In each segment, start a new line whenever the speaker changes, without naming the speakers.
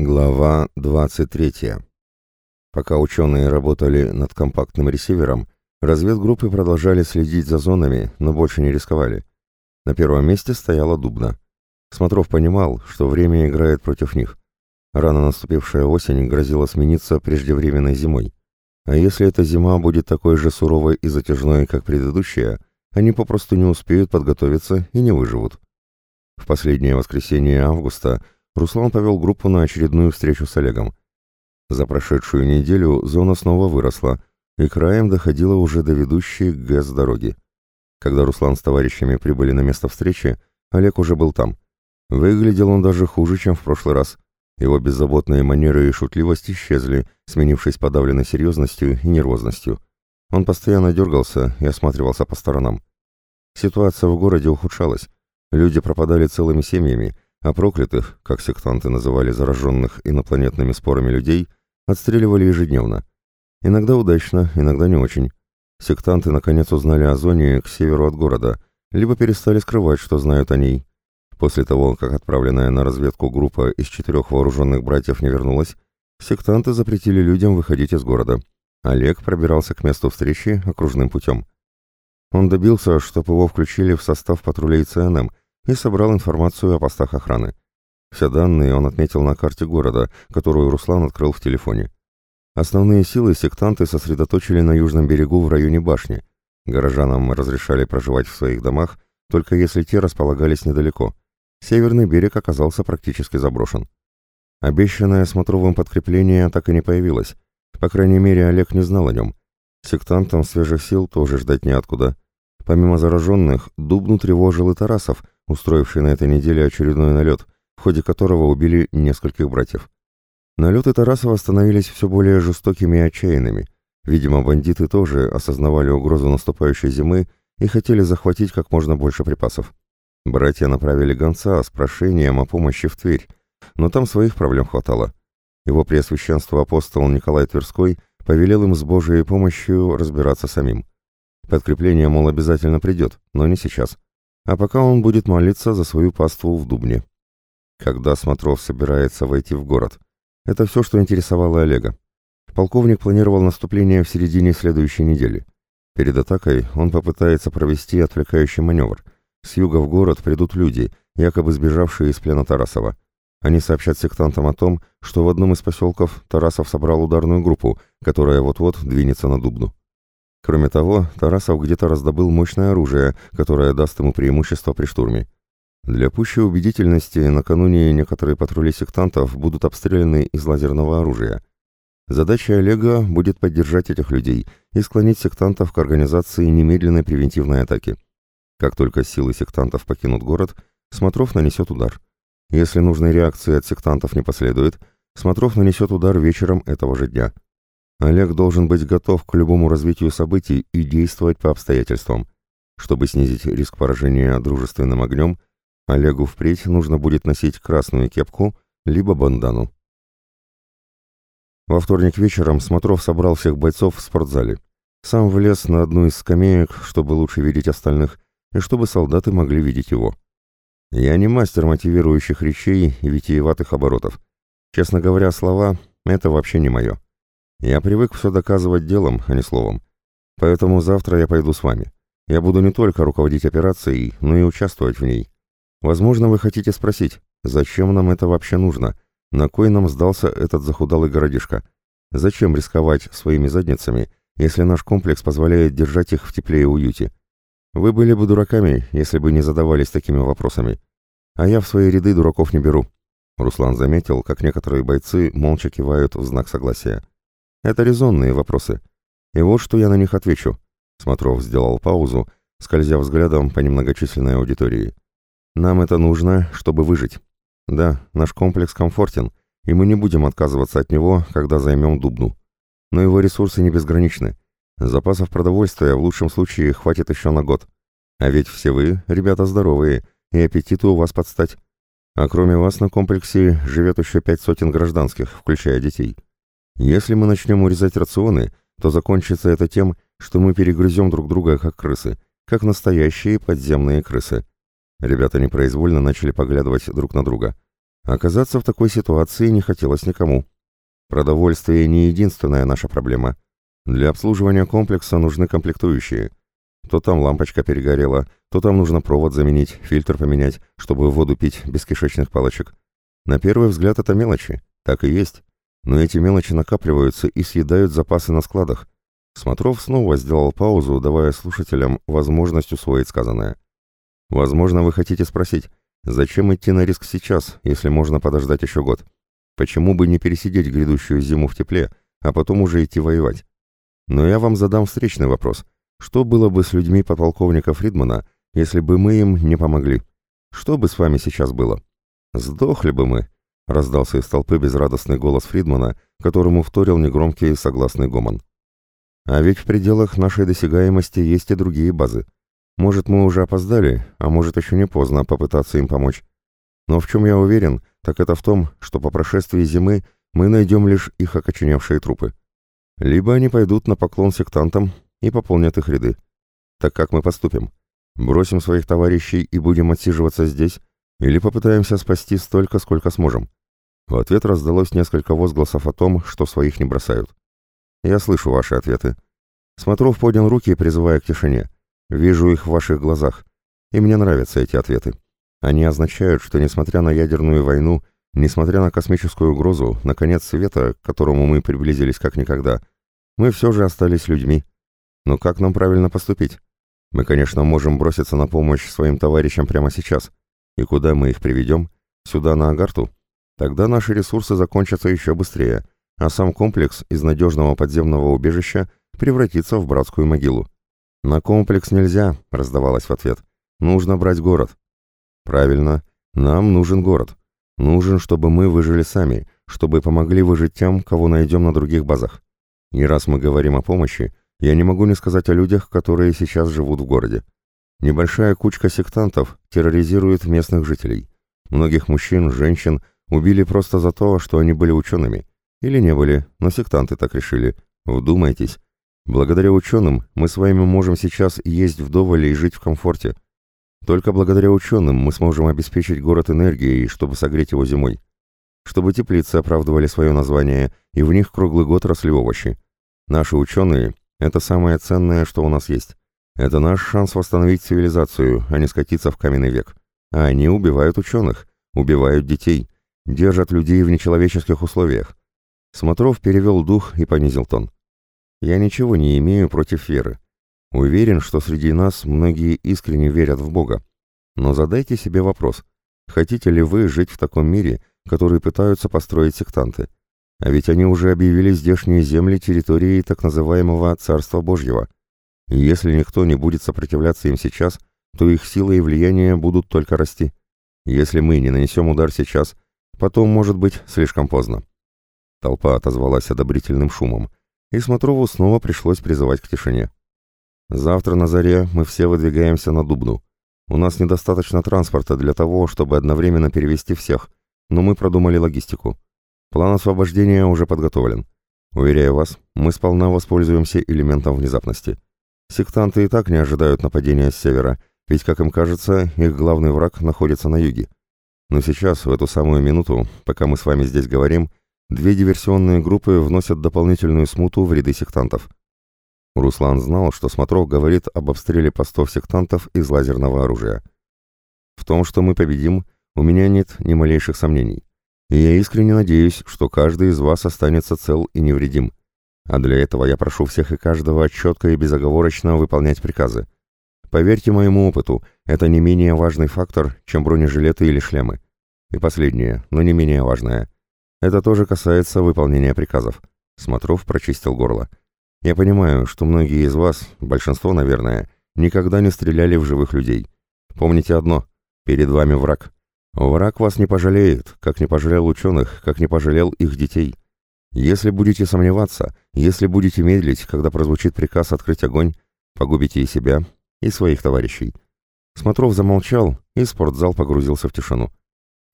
Глава 23. Пока ученые работали над компактным ресивером, разведгруппы продолжали следить за зонами, но больше не рисковали. На первом месте стояла Дубна. Смотров понимал, что время играет против них. Рано наступившая осень грозила смениться преждевременной зимой. А если эта зима будет такой же суровой и затяжной, как предыдущая, они попросту не успеют подготовиться и не выживут. В последнее воскресенье августа – Руслан повел группу на очередную встречу с Олегом. За прошедшую неделю зона снова выросла, и краем доходила уже до ведущей ГЭС дороги. Когда Руслан с товарищами прибыли на место встречи, Олег уже был там. Выглядел он даже хуже, чем в прошлый раз. Его беззаботные манеры и шутливость исчезли, сменившись подавленной серьезностью и нервозностью. Он постоянно дергался и осматривался по сторонам. Ситуация в городе ухудшалась. Люди пропадали целыми семьями, а проклятых, как сектанты называли зараженных инопланетными спорами людей, отстреливали ежедневно. Иногда удачно, иногда не очень. Сектанты наконец узнали о зоне к северу от города, либо перестали скрывать, что знают о ней. После того, как отправленная на разведку группа из четырех вооруженных братьев не вернулась, сектанты запретили людям выходить из города. Олег пробирался к месту встречи окружным путем. Он добился, чтобы его включили в состав патрулей ЦНМ, и собрал информацию о постах охраны. Все данные он отметил на карте города, которую Руслан открыл в телефоне. Основные силы сектанты сосредоточили на южном берегу в районе башни. Горожанам разрешали проживать в своих домах, только если те располагались недалеко. Северный берег оказался практически заброшен. Обещанное смотровым подкрепление так и не появилось. По крайней мере, Олег не знал о нем. Сектантам свежих сил тоже ждать неоткуда. Помимо зараженных, Дубну тревожил и Тарасов – устроивший на этой неделе очередной налет, в ходе которого убили нескольких братьев. Налеты Тарасова становились все более жестокими и отчаянными. Видимо, бандиты тоже осознавали угрозу наступающей зимы и хотели захватить как можно больше припасов. Братья направили гонца с прошением о помощи в Тверь, но там своих проблем хватало. Его преосвященство апостол Николай Тверской повелел им с Божией помощью разбираться самим. Подкрепление, мол, обязательно придет, но не сейчас а пока он будет молиться за свою паству в Дубне. Когда Смотров собирается войти в город? Это все, что интересовало Олега. Полковник планировал наступление в середине следующей недели. Перед атакой он попытается провести отвлекающий маневр. С юга в город придут люди, якобы сбежавшие из плена Тарасова. Они сообщат сектантам о том, что в одном из поселков Тарасов собрал ударную группу, которая вот-вот двинется на Дубну. Кроме того, Тарасов где-то раздобыл мощное оружие, которое даст ему преимущество при штурме. Для пущей убедительности накануне некоторые патрули сектантов будут обстреляны из лазерного оружия. Задача Олега будет поддержать этих людей и склонить сектантов к организации немедленной превентивной атаки. Как только силы сектантов покинут город, Смотров нанесет удар. Если нужной реакции от сектантов не последует, Смотров нанесет удар вечером этого же дня – Олег должен быть готов к любому развитию событий и действовать по обстоятельствам. Чтобы снизить риск поражения дружественным огнем, Олегу впредь нужно будет носить красную кепку либо бандану. Во вторник вечером Смотров собрал всех бойцов в спортзале. Сам влез на одну из скамеек, чтобы лучше видеть остальных, и чтобы солдаты могли видеть его. Я не мастер мотивирующих речей и витиеватых оборотов. Честно говоря, слова — это вообще не мое. Я привык все доказывать делом, а не словом. Поэтому завтра я пойду с вами. Я буду не только руководить операцией, но и участвовать в ней. Возможно, вы хотите спросить, зачем нам это вообще нужно? На кой нам сдался этот захудалый городишко? Зачем рисковать своими задницами, если наш комплекс позволяет держать их в тепле и уюте? Вы были бы дураками, если бы не задавались такими вопросами. А я в свои ряды дураков не беру. Руслан заметил, как некоторые бойцы молча кивают в знак согласия. Это резонные вопросы. И вот что я на них отвечу. Смотров сделал паузу, скользя взглядом по немногочисленной аудитории. Нам это нужно, чтобы выжить. Да, наш комплекс комфортен, и мы не будем отказываться от него, когда займем Дубну. Но его ресурсы не безграничны. Запасов продовольствия в лучшем случае хватит еще на год. А ведь все вы, ребята, здоровые, и аппетиты у вас подстать. А кроме вас на комплексе живет еще пять сотен гражданских, включая детей. Если мы начнем урезать рационы, то закончится это тем, что мы перегрызем друг друга как крысы, как настоящие подземные крысы. Ребята непроизвольно начали поглядывать друг на друга. Оказаться в такой ситуации не хотелось никому. Продовольствие не единственная наша проблема. Для обслуживания комплекса нужны комплектующие. То там лампочка перегорела, то там нужно провод заменить, фильтр поменять, чтобы воду пить без кишечных палочек. На первый взгляд это мелочи, так и есть. Но эти мелочи накапливаются и съедают запасы на складах. Смотров снова сделал паузу, давая слушателям возможность усвоить сказанное. Возможно, вы хотите спросить, зачем идти на риск сейчас, если можно подождать еще год? Почему бы не пересидеть грядущую зиму в тепле, а потом уже идти воевать? Но я вам задам встречный вопрос. Что было бы с людьми подполковника Фридмана, если бы мы им не помогли? Что бы с вами сейчас было? Сдохли бы мы, раздался из толпы безрадостный голос Фридмана, которому вторил негромкий согласный гомон. А ведь в пределах нашей досягаемости есть и другие базы. Может, мы уже опоздали, а может, еще не поздно попытаться им помочь. Но в чем я уверен, так это в том, что по прошествии зимы мы найдем лишь их окоченевшие трупы. Либо они пойдут на поклон сектантам и пополнят их ряды. Так как мы поступим? Бросим своих товарищей и будем отсиживаться здесь, или попытаемся спасти столько, сколько сможем? В ответ раздалось несколько возгласов о том, что своих не бросают. Я слышу ваши ответы. Смотров поднял руки, призывая к тишине. Вижу их в ваших глазах. И мне нравятся эти ответы. Они означают, что несмотря на ядерную войну, несмотря на космическую угрозу, на конец света, к которому мы приблизились как никогда, мы все же остались людьми. Но как нам правильно поступить? Мы, конечно, можем броситься на помощь своим товарищам прямо сейчас. И куда мы их приведем? Сюда, на Агарту? Тогда наши ресурсы закончатся еще быстрее, а сам комплекс из надежного подземного убежища превратится в братскую могилу. «На комплекс нельзя», — раздавалось в ответ. «Нужно брать город». «Правильно. Нам нужен город. Нужен, чтобы мы выжили сами, чтобы помогли выжить тем, кого найдем на других базах. И раз мы говорим о помощи, я не могу не сказать о людях, которые сейчас живут в городе. Небольшая кучка сектантов терроризирует местных жителей. Многих мужчин, женщин убили просто за то, что они были учеными. Или не были, но сектанты так решили. Вдумайтесь. Благодаря ученым мы с вами можем сейчас есть вдоволь и жить в комфорте. Только благодаря ученым мы сможем обеспечить город энергией, чтобы согреть его зимой. Чтобы теплицы оправдывали свое название, и в них круглый год росли овощи. Наши ученые – это самое ценное, что у нас есть. Это наш шанс восстановить цивилизацию, а не скатиться в каменный век. А они убивают ученых, убивают детей, держат людей в нечеловеческих условиях. Смотров перевел дух и понизил тон. Я ничего не имею против веры. Уверен, что среди нас многие искренне верят в Бога. Но задайте себе вопрос, хотите ли вы жить в таком мире, который пытаются построить сектанты? А ведь они уже объявили здешние земли территорией так называемого Царства Божьего – и если никто не будет сопротивляться им сейчас, то их сила и влияние будут только расти. Если мы не нанесем удар сейчас, потом может быть слишком поздно. Толпа отозвалась одобрительным шумом, и Смотрову снова пришлось призывать к тишине. Завтра на заре мы все выдвигаемся на Дубну. У нас недостаточно транспорта для того, чтобы одновременно перевести всех, но мы продумали логистику. План освобождения уже подготовлен. Уверяю вас, мы сполна воспользуемся элементом внезапности. Сектанты и так не ожидают нападения с севера, ведь, как им кажется, их главный враг находится на юге. Но сейчас, в эту самую минуту, пока мы с вами здесь говорим, две диверсионные группы вносят дополнительную смуту в ряды сектантов. Руслан знал, что Смотров говорит об обстреле постов сектантов из лазерного оружия. В том, что мы победим, у меня нет ни малейших сомнений. И я искренне надеюсь, что каждый из вас останется цел и невредим. А для этого я прошу всех и каждого четко и безоговорочно выполнять приказы. Поверьте моему опыту, это не менее важный фактор, чем бронежилеты или шлемы. И последнее, но не менее важное. Это тоже касается выполнения приказов. Смотров прочистил горло. Я понимаю, что многие из вас, большинство, наверное, никогда не стреляли в живых людей. Помните одно. Перед вами враг. Враг вас не пожалеет, как не пожалел ученых, как не пожалел их детей. Если будете сомневаться, если будете медлить, когда прозвучит приказ открыть огонь, погубите и себя, и своих товарищей. Смотров замолчал, и спортзал погрузился в тишину.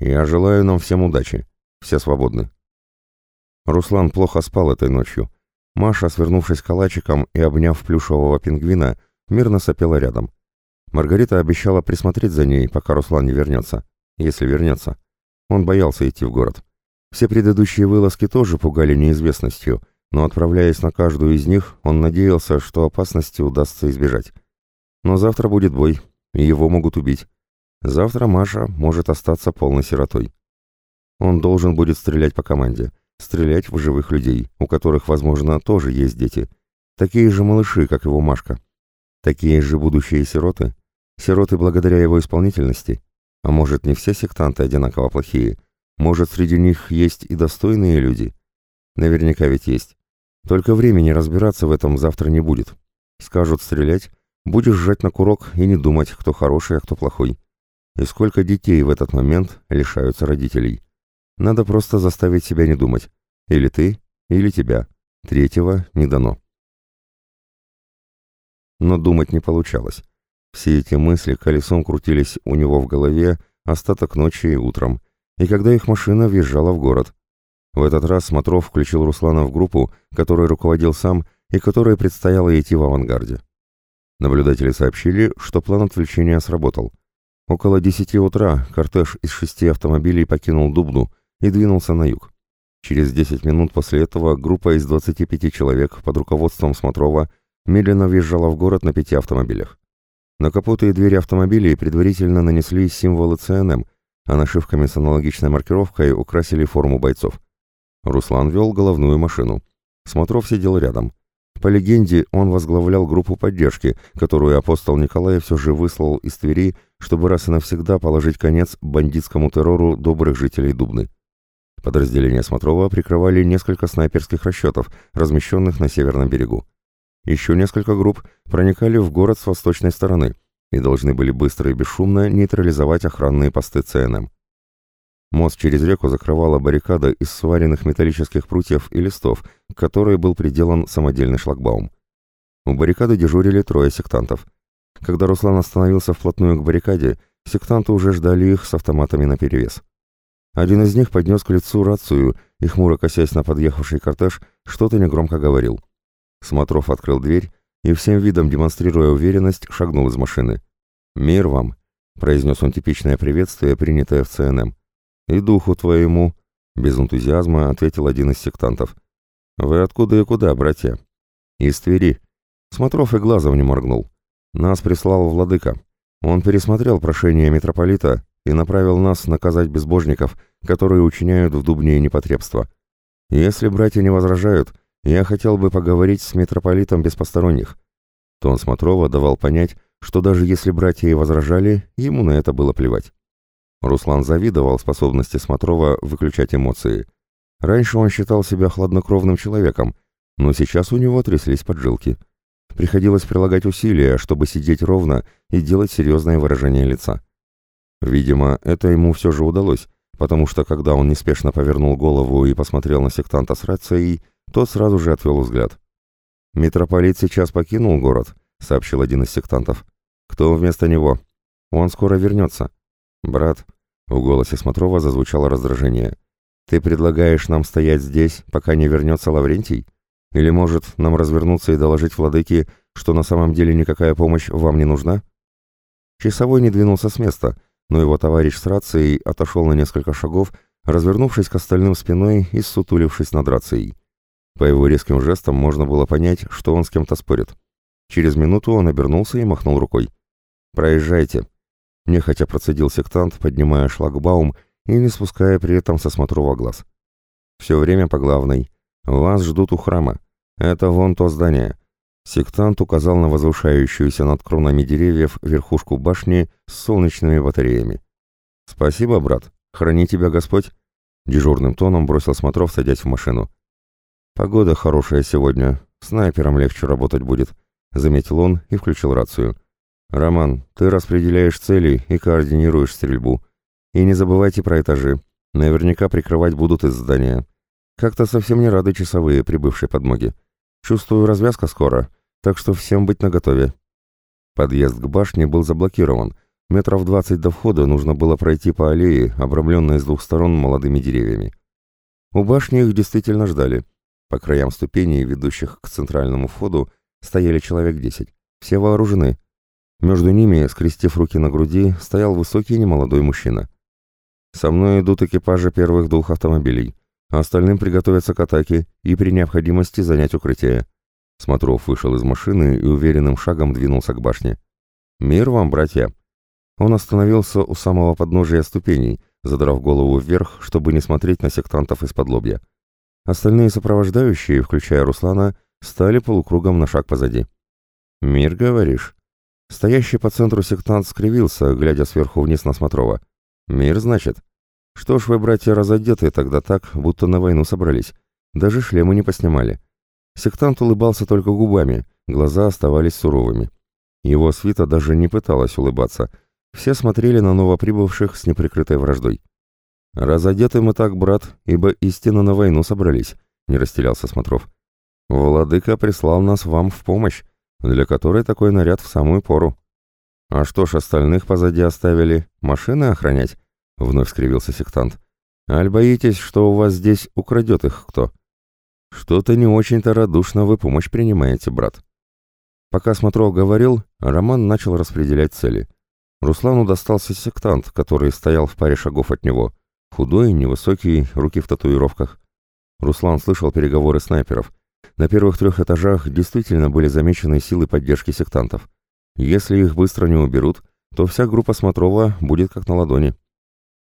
Я желаю нам всем удачи. Все свободны. Руслан плохо спал этой ночью. Маша, свернувшись калачиком и обняв плюшевого пингвина, мирно сопела рядом. Маргарита обещала присмотреть за ней, пока Руслан не вернется. Если вернется. Он боялся идти в город. Все предыдущие вылазки тоже пугали неизвестностью, но отправляясь на каждую из них, он надеялся, что опасности удастся избежать. Но завтра будет бой, его могут убить. Завтра Маша может остаться полной сиротой. Он должен будет стрелять по команде, стрелять в живых людей, у которых, возможно, тоже есть дети. Такие же малыши, как его Машка. Такие же будущие сироты. Сироты благодаря его исполнительности. А может, не все сектанты одинаково плохие. Может, среди них есть и достойные люди. Наверняка ведь есть. Только времени разбираться в этом завтра не будет. Скажут стрелять, будешь сжать на курок и не думать, кто хороший, а кто плохой. И сколько детей в этот момент лишаются родителей. Надо просто заставить себя не думать. Или ты, или тебя. Третьего не дано. Но думать не получалось. Все эти мысли колесом крутились у него в голове остаток ночи и утром, и когда их машина въезжала в город. В этот раз Смотров включил Руслана в группу, которой руководил сам и которой предстояло идти в авангарде. Наблюдатели сообщили, что план отвлечения сработал. Около десяти утра кортеж из шести автомобилей покинул Дубну и двинулся на юг. Через десять минут после этого группа из 25 человек под руководством Смотрова медленно въезжала в город на пяти автомобилях. На капоты и двери автомобилей предварительно нанесли символы ЦНМ, а нашивками с аналогичной маркировкой украсили форму бойцов. Руслан вел головную машину. Смотров сидел рядом. По легенде, он возглавлял группу поддержки, которую апостол Николай все же выслал из Твери, чтобы раз и навсегда положить конец бандитскому террору добрых жителей Дубны. Подразделения Смотрова прикрывали несколько снайперских расчетов, размещенных на северном берегу. Еще несколько групп проникали в город с восточной стороны и должны были быстро и бесшумно нейтрализовать охранные посты ЦНМ. Мост через реку закрывала баррикада из сваренных металлических прутьев и листов, к которой был приделан самодельный шлагбаум. У баррикады дежурили трое сектантов. Когда Руслан остановился вплотную к баррикаде, сектанты уже ждали их с автоматами наперевес. Один из них поднес к лицу рацию и, хмуро косясь на подъехавший кортеж, что-то негромко говорил. Смотров открыл дверь и всем видом, демонстрируя уверенность, шагнул из машины. «Мир вам!» — произнес он типичное приветствие, принятое в ЦНМ. «И духу твоему!» — без энтузиазма ответил один из сектантов. «Вы откуда и куда, братья?» «Из Твери». Смотров и глазом не моргнул. «Нас прислал владыка. Он пересмотрел прошение митрополита и направил нас наказать безбожников, которые учиняют в Дубне непотребство. Если братья не возражают, я хотел бы поговорить с митрополитом без посторонних. Тон Смотрова давал понять, что даже если братья и возражали, ему на это было плевать. Руслан завидовал способности Смотрова выключать эмоции. Раньше он считал себя хладнокровным человеком, но сейчас у него тряслись поджилки. Приходилось прилагать усилия, чтобы сидеть ровно и делать серьезное выражение лица. Видимо, это ему все же удалось, потому что когда он неспешно повернул голову и посмотрел на сектанта с рацией, тот сразу же отвел взгляд. «Митрополит сейчас покинул город», — сообщил один из сектантов. «Кто вместо него? Он скоро вернется». «Брат», — в голосе Смотрова зазвучало раздражение, «ты предлагаешь нам стоять здесь, пока не вернется Лаврентий? Или, может, нам развернуться и доложить владыке, что на самом деле никакая помощь вам не нужна?» Часовой не двинулся с места, но его товарищ с рацией отошел на несколько шагов, развернувшись к остальным спиной и сутулившись над рацией. По его резким жестам можно было понять, что он с кем-то спорит. Через минуту он обернулся и махнул рукой. «Проезжайте», — нехотя процедил сектант, поднимая шлагбаум и не спуская при этом со смотрова глаз. «Все время по главной. Вас ждут у храма. Это вон то здание». Сектант указал на возвышающуюся над кронами деревьев верхушку башни с солнечными батареями. «Спасибо, брат. Храни тебя Господь!» Дежурным тоном бросил Смотров, садясь в машину. «Погода хорошая сегодня, снайпером легче работать будет», — заметил он и включил рацию. «Роман, ты распределяешь цели и координируешь стрельбу. И не забывайте про этажи. Наверняка прикрывать будут из здания. Как-то совсем не рады часовые, прибывшие подмоги. Чувствую, развязка скоро, так что всем быть наготове». Подъезд к башне был заблокирован. Метров двадцать до входа нужно было пройти по аллее, обрамленной с двух сторон молодыми деревьями. У башни их действительно ждали — по краям ступеней, ведущих к центральному входу, стояли человек десять. Все вооружены. Между ними, скрестив руки на груди, стоял высокий немолодой мужчина. Со мной идут экипажи первых двух автомобилей, а остальным приготовиться к атаке и при необходимости занять укрытие. Смотров вышел из машины и уверенным шагом двинулся к башне. «Мир вам, братья!» Он остановился у самого подножия ступеней, задрав голову вверх, чтобы не смотреть на сектантов из-под лобья. Остальные сопровождающие, включая Руслана, стали полукругом на шаг позади. «Мир, говоришь?» Стоящий по центру сектант скривился, глядя сверху вниз на Смотрова. «Мир, значит? Что ж вы, братья, разодеты тогда так, будто на войну собрались. Даже шлемы не поснимали». Сектант улыбался только губами, глаза оставались суровыми. Его свита даже не пыталась улыбаться. Все смотрели на новоприбывших с неприкрытой враждой. «Разодеты мы так, брат, ибо истинно на войну собрались», — не растерялся Смотров. «Владыка прислал нас вам в помощь, для которой такой наряд в самую пору». «А что ж, остальных позади оставили? Машины охранять?» — вновь скривился сектант. «Аль боитесь, что у вас здесь украдет их кто?» «Что-то не очень-то радушно вы помощь принимаете, брат». Пока Смотров говорил, Роман начал распределять цели. Руслану достался сектант, который стоял в паре шагов от него. Худой, невысокий, руки в татуировках. Руслан слышал переговоры снайперов. На первых трех этажах действительно были замечены силы поддержки сектантов. Если их быстро не уберут, то вся группа Смотрова будет как на ладони.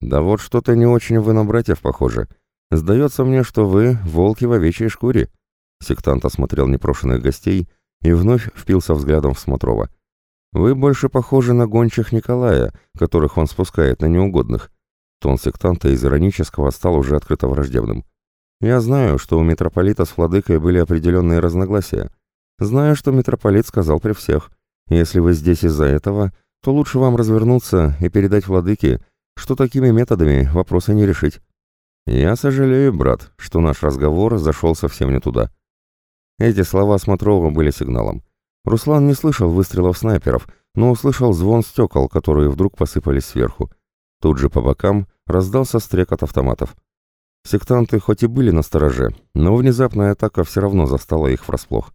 «Да вот что-то не очень вы на братьев похожи», «Сдается мне, что вы волки в овечьей шкуре». Сектант осмотрел непрошенных гостей и вновь впился взглядом в Смотрова. «Вы больше похожи на гончих Николая, которых он спускает на неугодных». Тон сектанта из иронического стал уже открыто враждебным. «Я знаю, что у митрополита с владыкой были определенные разногласия. Знаю, что митрополит сказал при всех. Если вы здесь из-за этого, то лучше вам развернуться и передать владыке, что такими методами вопросы не решить. «Я сожалею, брат, что наш разговор зашел совсем не туда». Эти слова Смотрова были сигналом. Руслан не слышал выстрелов снайперов, но услышал звон стекол, которые вдруг посыпались сверху. Тут же по бокам раздался стрек от автоматов. Сектанты хоть и были на стороже, но внезапная атака все равно застала их врасплох.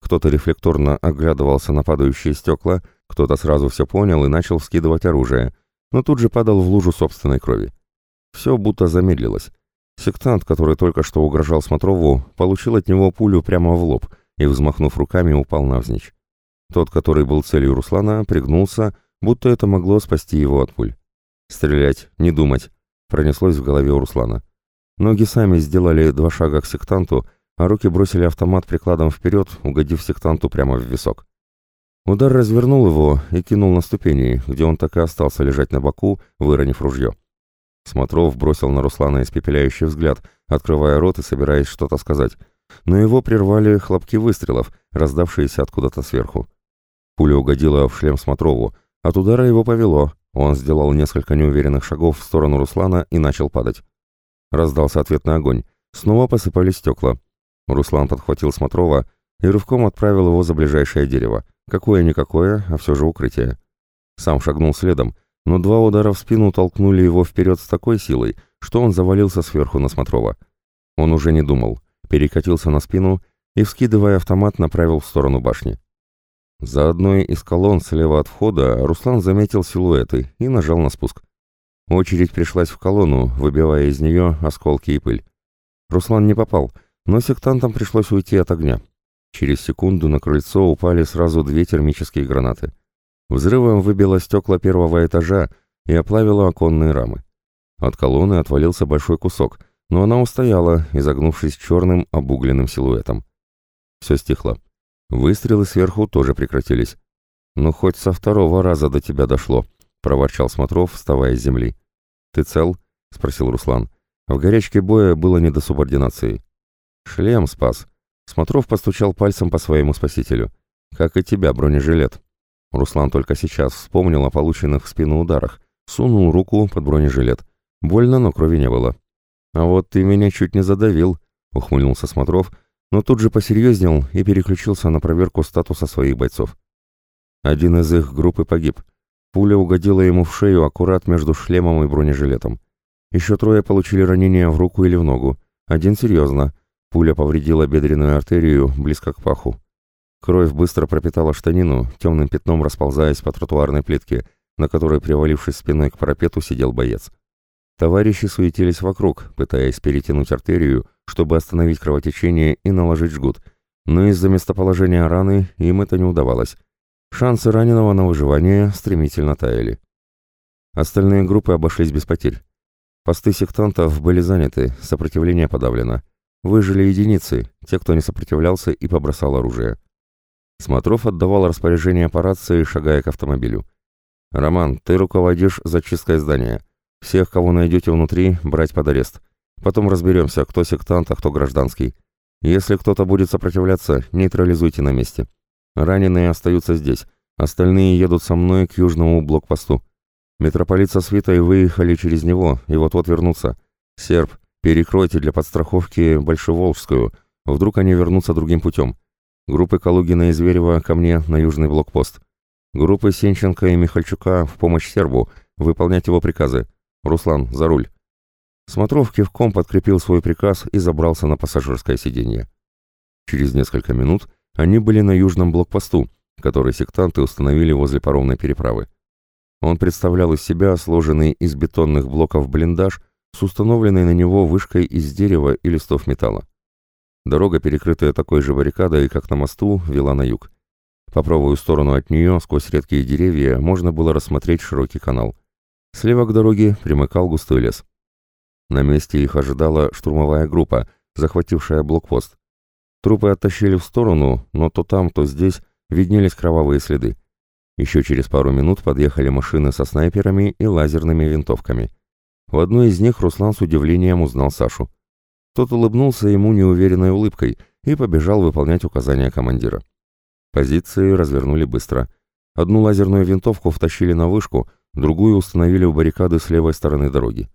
Кто-то рефлекторно оглядывался на падающие стекла, кто-то сразу все понял и начал скидывать оружие, но тут же падал в лужу собственной крови. Все будто замедлилось. Сектант, который только что угрожал Смотрову, получил от него пулю прямо в лоб и, взмахнув руками, упал навзничь. Тот, который был целью Руслана, пригнулся, будто это могло спасти его от пуль. «Стрелять, не думать», — пронеслось в голове у Руслана. Ноги сами сделали два шага к сектанту, а руки бросили автомат прикладом вперед, угодив сектанту прямо в висок. Удар развернул его и кинул на ступени, где он так и остался лежать на боку, выронив ружье. Смотров бросил на Руслана испепеляющий взгляд, открывая рот и собираясь что-то сказать. Но его прервали хлопки выстрелов, раздавшиеся откуда-то сверху. Пуля угодила в шлем Смотрову. От удара его повело. Он сделал несколько неуверенных шагов в сторону Руслана и начал падать. Раздался ответный огонь. Снова посыпались стекла. Руслан подхватил Смотрова и рывком отправил его за ближайшее дерево. Какое-никакое, а все же укрытие. Сам шагнул следом, но два удара в спину толкнули его вперед с такой силой, что он завалился сверху на Смотрова. Он уже не думал, перекатился на спину и, вскидывая автомат, направил в сторону башни. За одной из колонн слева от входа Руслан заметил силуэты и нажал на спуск. Очередь пришлась в колонну, выбивая из нее осколки и пыль. Руслан не попал, но сектантам пришлось уйти от огня. Через секунду на крыльцо упали сразу две термические гранаты. Взрывом выбило стекла первого этажа и оплавило оконные рамы. От колонны отвалился большой кусок, но она устояла, изогнувшись черным обугленным силуэтом. Все стихло. Выстрелы сверху тоже прекратились. «Ну, хоть со второго раза до тебя дошло», — проворчал Смотров, вставая с земли. «Ты цел?» — спросил Руслан. В горячке боя было не до субординации. «Шлем спас». Смотров постучал пальцем по своему спасителю. «Как и тебя, бронежилет». Руслан только сейчас вспомнил о полученных в спину ударах, сунул руку под бронежилет. Больно, но крови не было. «А вот ты меня чуть не задавил», — ухмыльнулся Смотров, но тут же посерьезнел и переключился на проверку статуса своих бойцов. Один из их группы погиб. Пуля угодила ему в шею аккурат между шлемом и бронежилетом. Еще трое получили ранения в руку или в ногу. Один серьезно. Пуля повредила бедренную артерию близко к паху. Кровь быстро пропитала штанину, темным пятном расползаясь по тротуарной плитке, на которой, привалившись спиной к парапету, сидел боец. Товарищи суетились вокруг, пытаясь перетянуть артерию, чтобы остановить кровотечение и наложить жгут, но из-за местоположения раны им это не удавалось. Шансы раненого на выживание стремительно таяли. Остальные группы обошлись без потерь. Посты сектантов были заняты, сопротивление подавлено. Выжили единицы, те, кто не сопротивлялся и побросал оружие. Смотров отдавал распоряжение по рации, шагая к автомобилю. «Роман, ты руководишь зачисткой здания. Всех, кого найдете внутри, брать под арест. Потом разберемся, кто сектант, а кто гражданский. Если кто-то будет сопротивляться, нейтрализуйте на месте. Раненые остаются здесь, остальные едут со мной к южному блокпосту. Митрополит со свитой выехали через него и вот-вот вернутся. Серб, перекройте для подстраховки Большеволжскую, вдруг они вернутся другим путем. Группы Калугина и Зверева ко мне на южный блокпост. Группы Сенченко и Михальчука в помощь сербу, выполнять его приказы. Руслан, за руль. Смотров кивком подкрепил свой приказ и забрался на пассажирское сиденье. Через несколько минут они были на южном блокпосту, который сектанты установили возле паромной переправы. Он представлял из себя сложенный из бетонных блоков блиндаж с установленной на него вышкой из дерева и листов металла. Дорога, перекрытая такой же баррикадой, как на мосту, вела на юг. По правую сторону от нее, сквозь редкие деревья, можно было рассмотреть широкий канал. Слева к дороге примыкал густой лес. На месте их ожидала штурмовая группа, захватившая блокпост. Трупы оттащили в сторону, но то там, то здесь виднелись кровавые следы. Еще через пару минут подъехали машины со снайперами и лазерными винтовками. В одной из них Руслан с удивлением узнал Сашу. Тот улыбнулся ему неуверенной улыбкой и побежал выполнять указания командира. Позиции развернули быстро. Одну лазерную винтовку втащили на вышку, другую установили у баррикады с левой стороны дороги.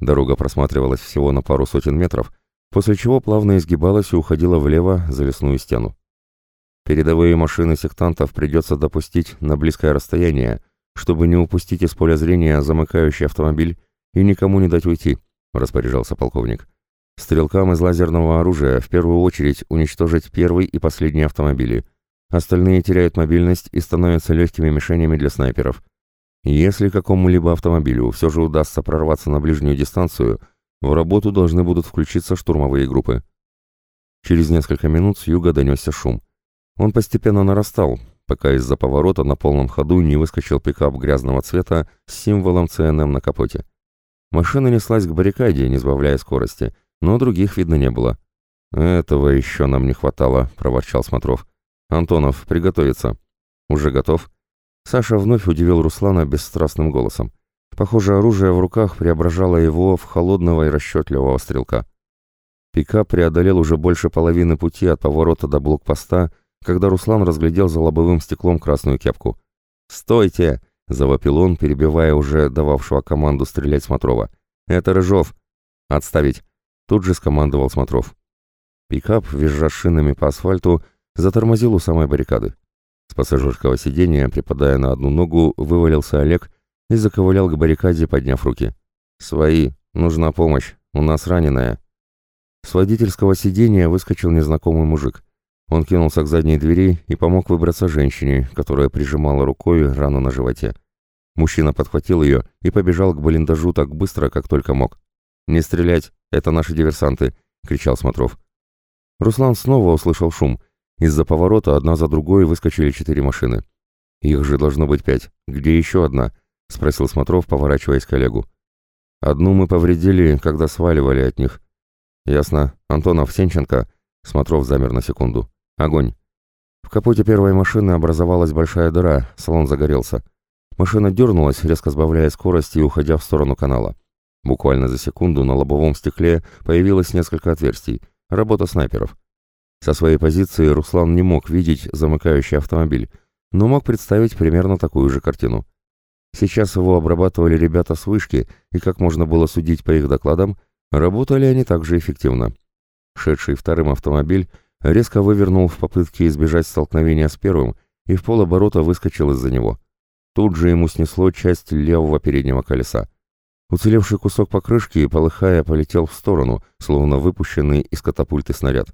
Дорога просматривалась всего на пару сотен метров, после чего плавно изгибалась и уходила влево за лесную стену. Передовые машины сектантов придется допустить на близкое расстояние, чтобы не упустить из поля зрения замыкающий автомобиль и никому не дать уйти, распоряжался полковник. Стрелкам из лазерного оружия в первую очередь уничтожить первый и последний автомобили. Остальные теряют мобильность и становятся легкими мишенями для снайперов. Если какому-либо автомобилю все же удастся прорваться на ближнюю дистанцию, в работу должны будут включиться штурмовые группы. Через несколько минут с юга донесся шум. Он постепенно нарастал, пока из-за поворота на полном ходу не выскочил пикап грязного цвета с символом ЦНМ на капоте. Машина неслась к баррикаде, не сбавляя скорости, но других видно не было. «Этого еще нам не хватало», — проворчал Смотров. «Антонов, приготовиться». «Уже готов?» Саша вновь удивил Руслана бесстрастным голосом. Похоже, оружие в руках преображало его в холодного и расчетливого стрелка. Пикап преодолел уже больше половины пути от поворота до блокпоста, когда Руслан разглядел за лобовым стеклом красную кепку. «Стойте!» — завопил он, перебивая уже дававшего команду стрелять Смотрова. «Это Рыжов!» «Отставить!» — тут же скомандовал Смотров. Пикап, визжа шинами по асфальту, затормозил у самой баррикады. С пассажирского сиденья, припадая на одну ногу, вывалился Олег и заковылял к баррикаде, подняв руки. «Свои! Нужна помощь! У нас раненая!» С водительского сиденья выскочил незнакомый мужик. Он кинулся к задней двери и помог выбраться женщине, которая прижимала рукой рану на животе. Мужчина подхватил ее и побежал к блиндажу так быстро, как только мог. «Не стрелять! Это наши диверсанты!» — кричал Смотров. Руслан снова услышал шум из-за поворота одна за другой выскочили четыре машины. «Их же должно быть пять. Где еще одна?» — спросил Смотров, поворачиваясь к коллегу. «Одну мы повредили, когда сваливали от них». «Ясно. Антонов, Сенченко». Смотров замер на секунду. «Огонь». В капоте первой машины образовалась большая дыра, салон загорелся. Машина дернулась, резко сбавляя скорость и уходя в сторону канала. Буквально за секунду на лобовом стекле появилось несколько отверстий. Работа снайперов. Со своей позиции Руслан не мог видеть замыкающий автомобиль, но мог представить примерно такую же картину. Сейчас его обрабатывали ребята с вышки, и, как можно было судить по их докладам, работали они также эффективно. Шедший вторым автомобиль резко вывернул в попытке избежать столкновения с первым и в полоборота выскочил из-за него. Тут же ему снесло часть левого переднего колеса. Уцелевший кусок покрышки, полыхая, полетел в сторону, словно выпущенный из катапульты снаряд.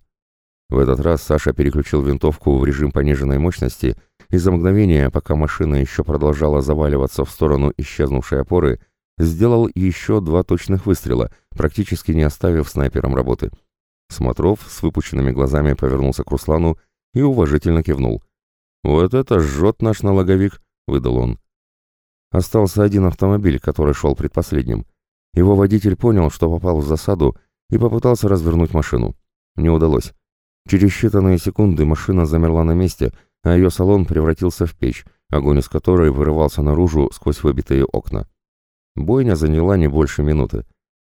В этот раз Саша переключил винтовку в режим пониженной мощности, и за мгновение, пока машина еще продолжала заваливаться в сторону исчезнувшей опоры, сделал еще два точных выстрела, практически не оставив снайперам работы. Смотров с выпученными глазами повернулся к Руслану и уважительно кивнул. «Вот это жжет наш налоговик», — выдал он. Остался один автомобиль, который шел предпоследним. Его водитель понял, что попал в засаду, и попытался развернуть машину. Не удалось. Через считанные секунды машина замерла на месте, а ее салон превратился в печь, огонь из которой вырывался наружу сквозь выбитые окна. Бойня заняла не больше минуты.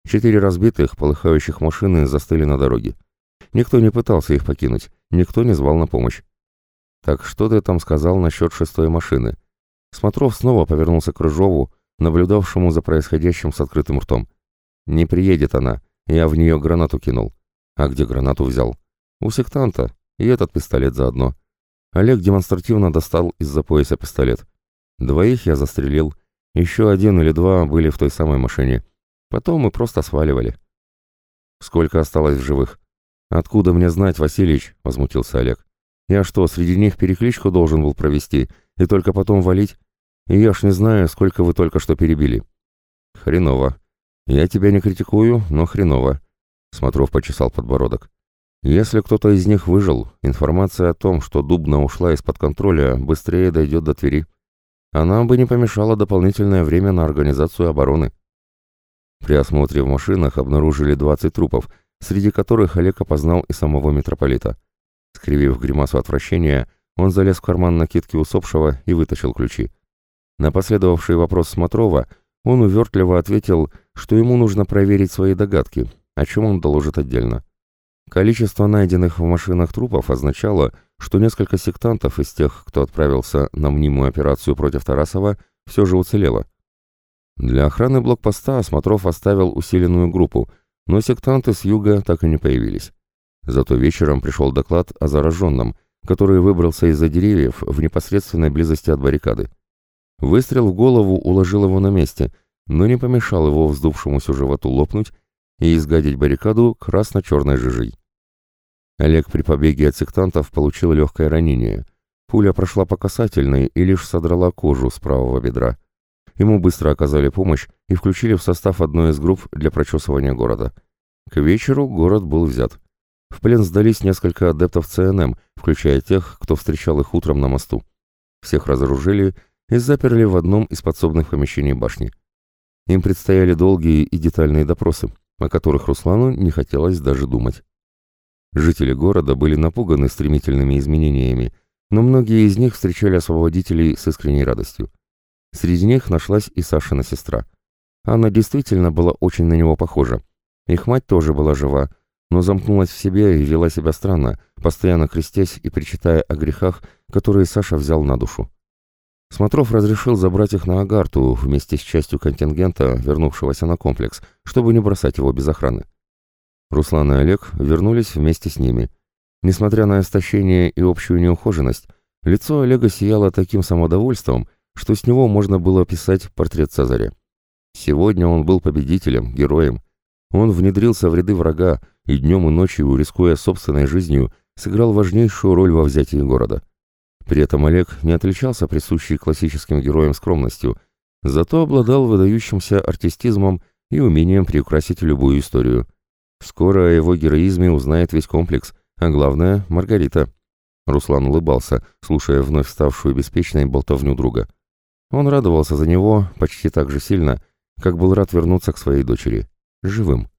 Четыре разбитых, полыхающих машины застыли на дороге. Никто не пытался их покинуть, никто не звал на помощь. «Так что ты там сказал насчет шестой машины?» Смотров снова повернулся к Рыжову, наблюдавшему за происходящим с открытым ртом. «Не приедет она, я в нее гранату кинул». «А где гранату взял?» «У сектанта, и этот пистолет заодно». Олег демонстративно достал из-за пояса пистолет. Двоих я застрелил, еще один или два были в той самой машине. Потом мы просто сваливали. Сколько осталось в живых? Откуда мне знать, Васильич? Возмутился Олег. Я что, среди них перекличку должен был провести и только потом валить? И я ж не знаю, сколько вы только что перебили. Хреново. Я тебя не критикую, но хреново. Смотров почесал подбородок. Если кто-то из них выжил, информация о том, что Дубна ушла из-под контроля, быстрее дойдет до Твери а нам бы не помешало дополнительное время на организацию обороны. При осмотре в машинах обнаружили 20 трупов, среди которых Олег опознал и самого митрополита. Скривив гримасу отвращения, он залез в карман накидки усопшего и вытащил ключи. На последовавший вопрос Смотрова он увертливо ответил, что ему нужно проверить свои догадки, о чем он доложит отдельно. Количество найденных в машинах трупов означало, что несколько сектантов из тех, кто отправился на мнимую операцию против Тарасова, все же уцелело. Для охраны блокпоста Осмотров оставил усиленную группу, но сектанты с юга так и не появились. Зато вечером пришел доклад о зараженном, который выбрался из-за деревьев в непосредственной близости от баррикады. Выстрел в голову уложил его на месте, но не помешал его вздувшемуся животу лопнуть и изгадить баррикаду красно-черной жижей. Олег при побеге от сектантов получил легкое ранение. Пуля прошла по касательной и лишь содрала кожу с правого бедра. Ему быстро оказали помощь и включили в состав одной из групп для прочесывания города. К вечеру город был взят. В плен сдались несколько адептов ЦНМ, включая тех, кто встречал их утром на мосту. Всех разоружили и заперли в одном из подсобных помещений башни. Им предстояли долгие и детальные допросы, о которых Руслану не хотелось даже думать. Жители города были напуганы стремительными изменениями, но многие из них встречали освободителей с искренней радостью. Среди них нашлась и Сашина сестра. Она действительно была очень на него похожа. Их мать тоже была жива, но замкнулась в себе и вела себя странно, постоянно крестясь и причитая о грехах, которые Саша взял на душу. Смотров разрешил забрать их на Агарту вместе с частью контингента, вернувшегося на комплекс, чтобы не бросать его без охраны. Руслан и Олег вернулись вместе с ними. Несмотря на истощение и общую неухоженность, лицо Олега сияло таким самодовольством, что с него можно было писать портрет Цезаря. Сегодня он был победителем, героем. Он внедрился в ряды врага и днем и ночью, рискуя собственной жизнью, сыграл важнейшую роль во взятии города. При этом Олег не отличался присущей классическим героям скромностью, зато обладал выдающимся артистизмом и умением приукрасить любую историю. Скоро о его героизме узнает весь комплекс, а главное — Маргарита. Руслан улыбался, слушая вновь ставшую беспечной болтовню друга. Он радовался за него почти так же сильно, как был рад вернуться к своей дочери. Живым.